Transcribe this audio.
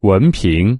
文凭。